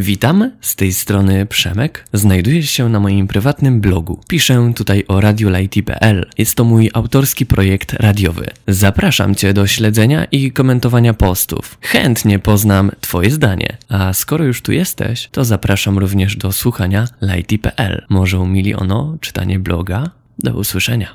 Witam, z tej strony Przemek. Znajdujesz się na moim prywatnym blogu. Piszę tutaj o radiolajti.pl. Jest to mój autorski projekt radiowy. Zapraszam Cię do śledzenia i komentowania postów. Chętnie poznam Twoje zdanie. A skoro już tu jesteś, to zapraszam również do słuchania lajti.pl. Może umili ono czytanie bloga? Do usłyszenia.